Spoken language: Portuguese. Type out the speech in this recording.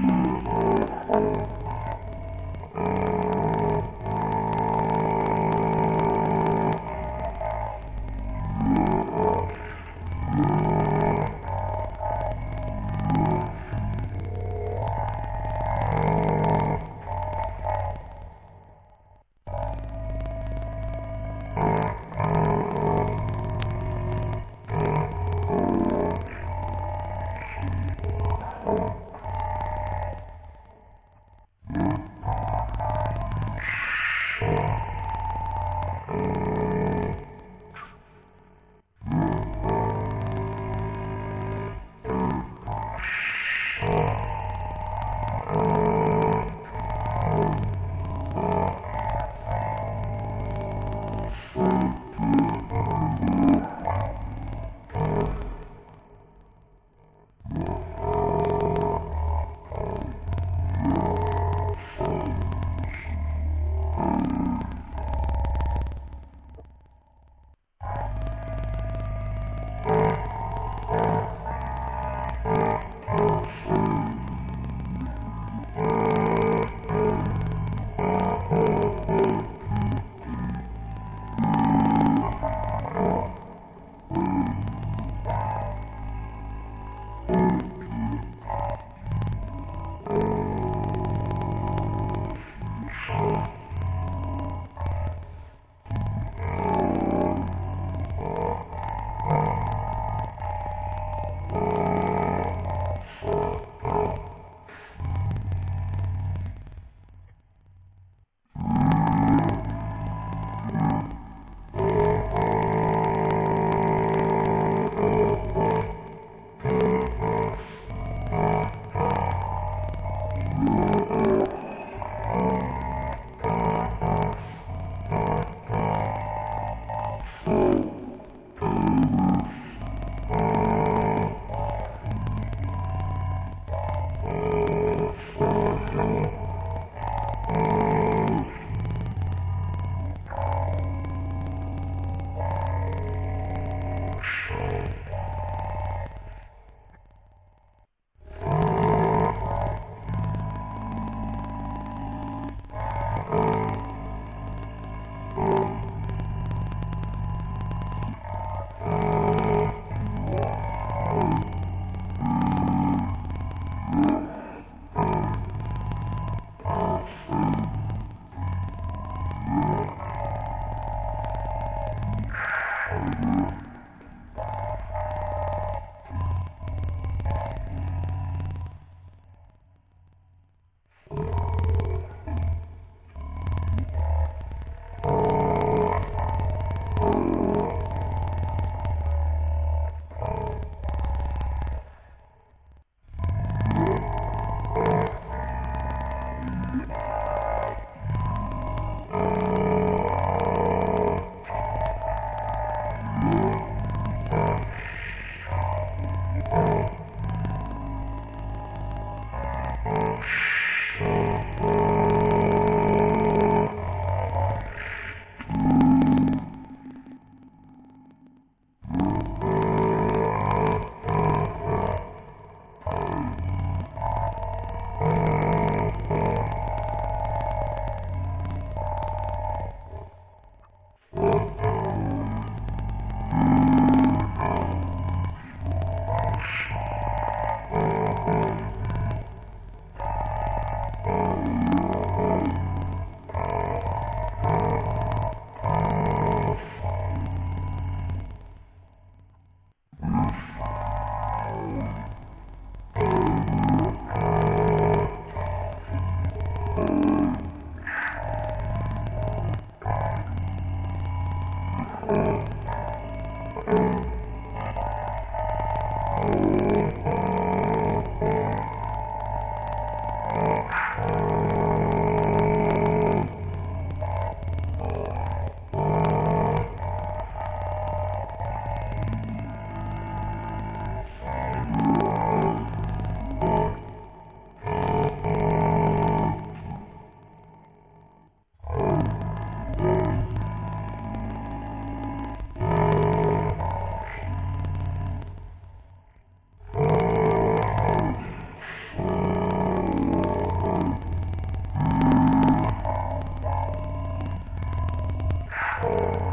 Música Oh.